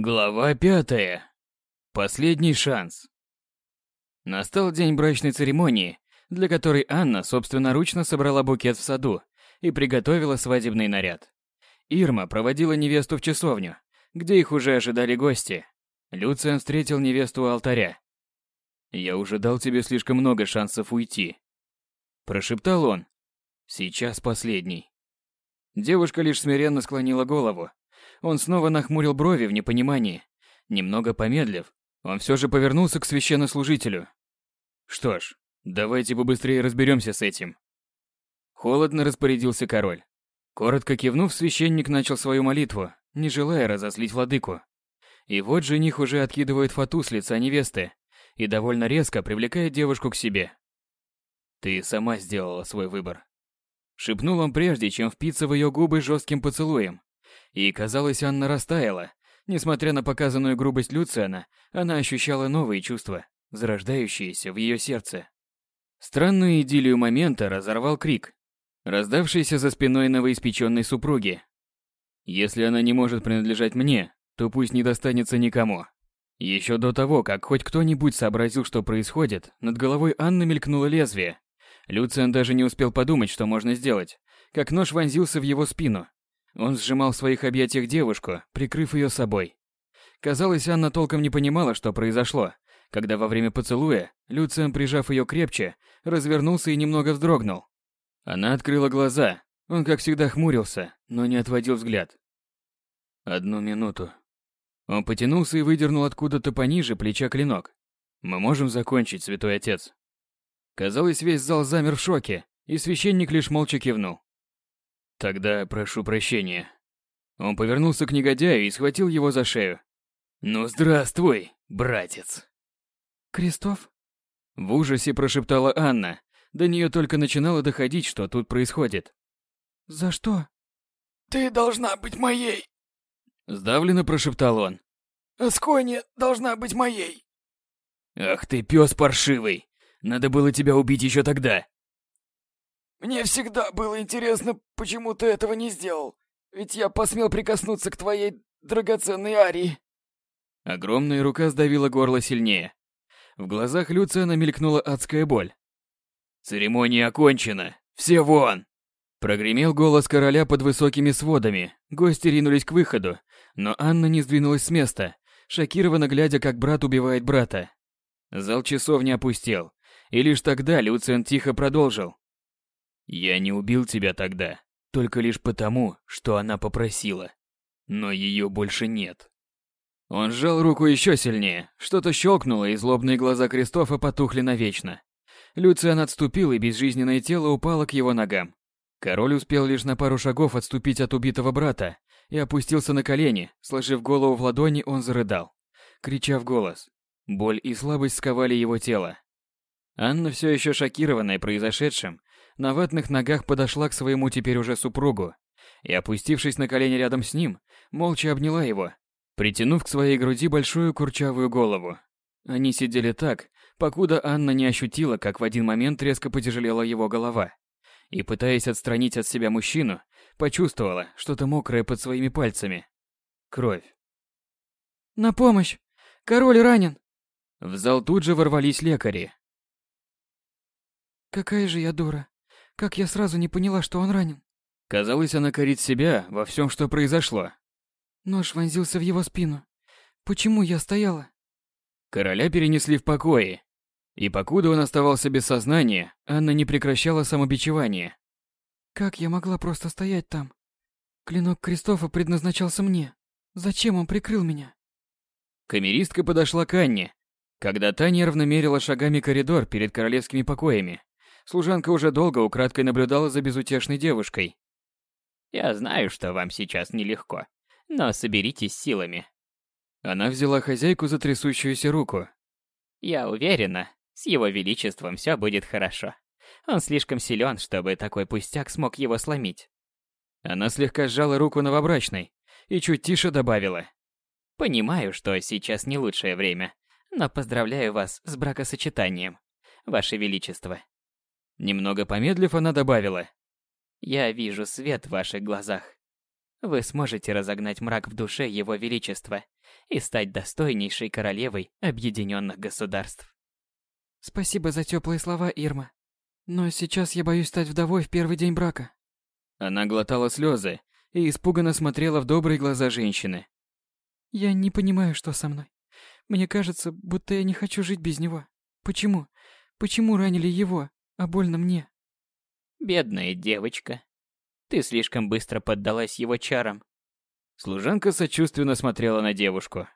Глава пятая. Последний шанс. Настал день брачной церемонии, для которой Анна собственноручно собрала букет в саду и приготовила свадебный наряд. Ирма проводила невесту в часовню, где их уже ожидали гости. Люциан встретил невесту у алтаря. «Я уже дал тебе слишком много шансов уйти», – прошептал он. «Сейчас последний». Девушка лишь смиренно склонила голову, он снова нахмурил брови в непонимании. Немного помедлив, он все же повернулся к священнослужителю. «Что ж, давайте побыстрее разберемся с этим». Холодно распорядился король. Коротко кивнув, священник начал свою молитву, не желая разослить владыку. И вот жених уже откидывает фату с лица невесты и довольно резко привлекает девушку к себе. «Ты сама сделала свой выбор», — шепнул он прежде, чем впиться в ее губы жестким поцелуем. И, казалось, Анна растаяла. Несмотря на показанную грубость Люциана, она ощущала новые чувства, зарождающиеся в ее сердце. Странную идиллию момента разорвал крик, раздавшийся за спиной новоиспеченной супруги. «Если она не может принадлежать мне, то пусть не достанется никому». Еще до того, как хоть кто-нибудь сообразил, что происходит, над головой Анны мелькнуло лезвие. Люциан даже не успел подумать, что можно сделать, как нож вонзился в его спину, он сжимал в своих объятиях девушку, прикрыв ее собой. Казалось, Анна толком не понимала, что произошло, когда во время поцелуя Люциан, прижав ее крепче, развернулся и немного вздрогнул. Она открыла глаза. Он, как всегда, хмурился, но не отводил взгляд. Одну минуту. Он потянулся и выдернул откуда-то пониже плеча клинок. Мы можем закончить, святой отец. Казалось, весь зал замер в шоке, и священник лишь молча кивнул. Тогда прошу прощения. Он повернулся к негодяю и схватил его за шею. Ну здравствуй, братец. Крестов? В ужасе прошептала Анна. До нее только начинало доходить, что тут происходит. За что? Ты должна быть моей. Сдавленно прошептал он. Аскония должна быть моей. Ах ты пес паршивый. Надо было тебя убить еще тогда. Мне всегда было интересно, почему ты этого не сделал. Ведь я посмел прикоснуться к твоей драгоценной Арии. Огромная рука сдавила горло сильнее. В глазах Люциана мелькнула адская боль. «Церемония окончена! Все вон!» Прогремел голос короля под высокими сводами. Гости ринулись к выходу, но Анна не сдвинулась с места, шокированно глядя, как брат убивает брата. Зал часовни опустел, и лишь тогда Люциан тихо продолжил. Я не убил тебя тогда, только лишь потому, что она попросила. Но ее больше нет. Он сжал руку еще сильнее, что-то щелкнуло, и злобные глаза Кристофа потухли навечно. Люциан отступил, и безжизненное тело упало к его ногам. Король успел лишь на пару шагов отступить от убитого брата и опустился на колени, сложив голову в ладони, он зарыдал, крича в голос. Боль и слабость сковали его тело. Анна, все еще шокированная произошедшим, на ватных ногах подошла к своему теперь уже супругу и, опустившись на колени рядом с ним, молча обняла его, притянув к своей груди большую курчавую голову. Они сидели так, покуда Анна не ощутила, как в один момент резко потяжелела его голова. И, пытаясь отстранить от себя мужчину, почувствовала что-то мокрое под своими пальцами. Кровь. «На помощь! Король ранен!» В зал тут же ворвались лекари. «Какая же я дура! Как я сразу не поняла, что он ранен? Казалось, она корит себя во всем, что произошло. Нож вонзился в его спину. Почему я стояла? Короля перенесли в покое. И покуда он оставался без сознания, Анна не прекращала самобичевание. Как я могла просто стоять там? Клинок Кристофа предназначался мне. Зачем он прикрыл меня? Камеристка подошла к Анне, когда та нервно мерила шагами коридор перед королевскими покоями. Служанка уже долго украдкой наблюдала за безутешной девушкой. «Я знаю, что вам сейчас нелегко, но соберитесь силами». Она взяла хозяйку за трясущуюся руку. «Я уверена, с его величеством все будет хорошо. Он слишком силен, чтобы такой пустяк смог его сломить». Она слегка сжала руку новобрачной и чуть тише добавила. «Понимаю, что сейчас не лучшее время, но поздравляю вас с бракосочетанием, Ваше Величество. Немного помедлив, она добавила. «Я вижу свет в ваших глазах. Вы сможете разогнать мрак в душе Его Величества и стать достойнейшей королевой объединенных государств. Спасибо за теплые слова, Ирма. Но сейчас я боюсь стать вдовой в первый день брака. Она глотала слезы и испуганно смотрела в добрые глаза женщины. Я не понимаю, что со мной. Мне кажется, будто я не хочу жить без него. Почему? Почему ранили его, а больно мне? Бедная девочка. Ты слишком быстро поддалась его чарам. Служанка сочувственно смотрела на девушку.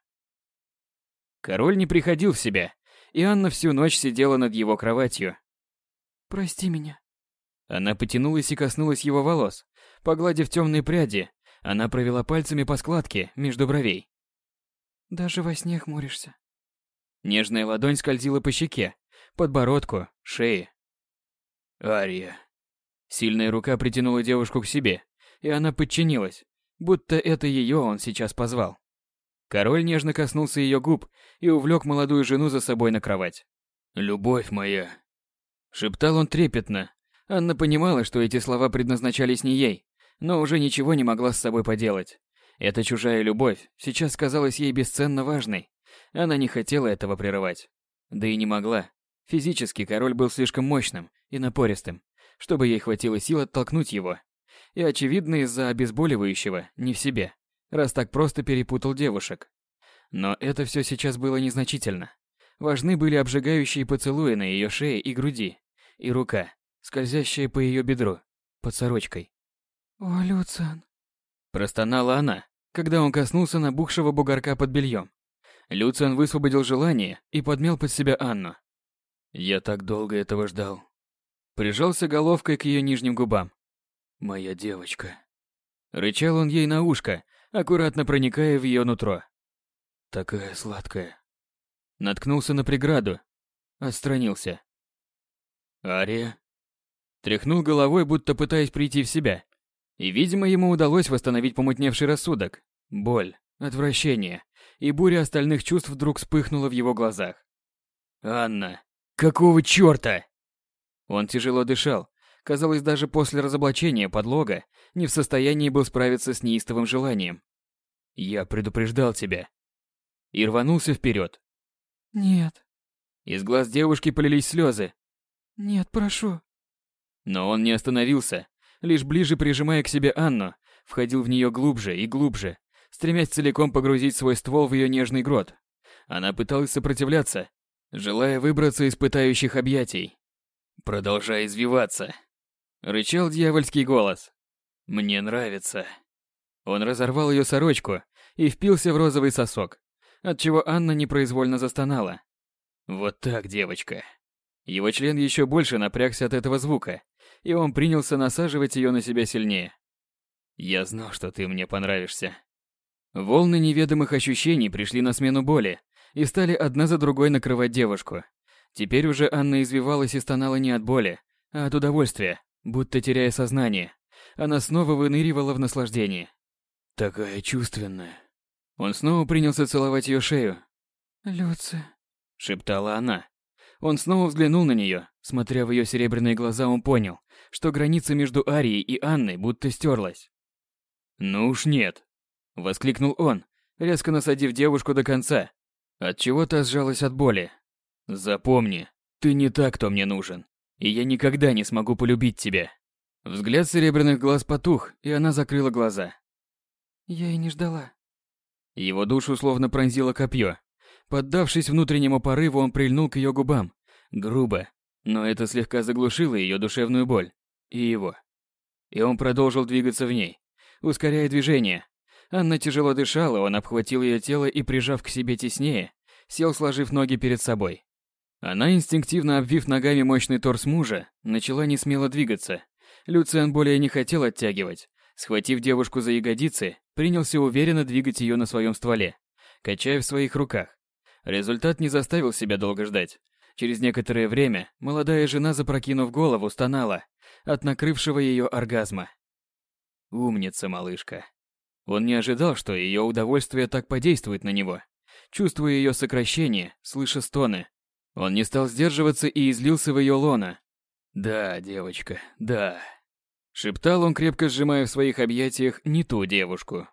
Король не приходил в себя, и Анна всю ночь сидела над его кроватью. Прости меня. Она потянулась и коснулась его волос. Погладив темные пряди, она провела пальцами по складке между бровей. Даже во сне хмуришься. Нежная ладонь скользила по щеке, подбородку, шее. Ария. Сильная рука притянула девушку к себе, и она подчинилась, будто это ее он сейчас позвал. Король нежно коснулся ее губ и увлек молодую жену за собой на кровать. «Любовь моя!» Шептал он трепетно. Анна понимала, что эти слова предназначались не ей, но уже ничего не могла с собой поделать. Эта чужая любовь сейчас казалась ей бесценно важной. Она не хотела этого прерывать. Да и не могла. Физически король был слишком мощным и напористым, чтобы ей хватило сил оттолкнуть его. И очевидно из-за обезболивающего не в себе, раз так просто перепутал девушек. Но это все сейчас было незначительно. Важны были обжигающие поцелуи на ее шее и груди, и рука, скользящая по ее бедру, под сорочкой. «О, Люциан!» Простонала она, когда он коснулся набухшего бугорка под бельем. Люциан высвободил желание и подмел под себя Анну. Я так долго этого ждал. Прижался головкой к ее нижним губам. Моя девочка. Рычал он ей на ушко, аккуратно проникая в ее нутро. Такая сладкая. Наткнулся на преграду. Отстранился. Ария. Тряхнул головой, будто пытаясь прийти в себя. И, видимо, ему удалось восстановить помутневший рассудок. Боль, отвращение и буря остальных чувств вдруг вспыхнула в его глазах. «Анна, какого чёрта?» Он тяжело дышал. Казалось, даже после разоблачения подлога не в состоянии был справиться с неистовым желанием. «Я предупреждал тебя». И рванулся вперед. «Нет». Из глаз девушки полились слезы. «Нет, прошу». Но он не остановился, лишь ближе прижимая к себе Анну, входил в нее глубже и глубже, стремясь целиком погрузить свой ствол в ее нежный грот. Она пыталась сопротивляться, желая выбраться из пытающих объятий. «Продолжай извиваться», — рычал дьявольский голос. «Мне нравится». Он разорвал ее сорочку и впился в розовый сосок, отчего Анна непроизвольно застонала. «Вот так, девочка». Его член еще больше напрягся от этого звука, и он принялся насаживать ее на себя сильнее. «Я знал, что ты мне понравишься». Волны неведомых ощущений пришли на смену боли и стали одна за другой накрывать девушку. Теперь уже Анна извивалась и стонала не от боли, а от удовольствия, будто теряя сознание. Она снова выныривала в наслаждении. Такая чувственная. Он снова принялся целовать ее шею. «Люци», — шептала она. Он снова взглянул на нее. Смотря в ее серебряные глаза, он понял, что граница между Арией и Анной будто стерлась. «Ну уж нет», — воскликнул он, резко насадив девушку до конца. От чего то сжалась от боли. «Запомни, ты не так, кто мне нужен, и я никогда не смогу полюбить тебя». Взгляд серебряных глаз потух, и она закрыла глаза. «Я и не ждала». Его душу словно пронзило копье. Поддавшись внутреннему порыву, он прильнул к ее губам. Грубо, но это слегка заглушило ее душевную боль. И его. И он продолжил двигаться в ней, ускоряя движение. Анна тяжело дышала, он обхватил ее тело и, прижав к себе теснее, сел, сложив ноги перед собой. Она, инстинктивно обвив ногами мощный торс мужа, начала несмело двигаться. Люциан более не хотел оттягивать. Схватив девушку за ягодицы, принялся уверенно двигать ее на своем стволе, качая в своих руках. Результат не заставил себя долго ждать. Через некоторое время молодая жена, запрокинув голову, стонала от накрывшего ее оргазма. Умница, малышка. Он не ожидал, что ее удовольствие так подействует на него. Чувствуя ее сокращение, слыша стоны, он не стал сдерживаться и излился в ее лона. «Да, девочка, да», — шептал он, крепко сжимая в своих объятиях не ту девушку,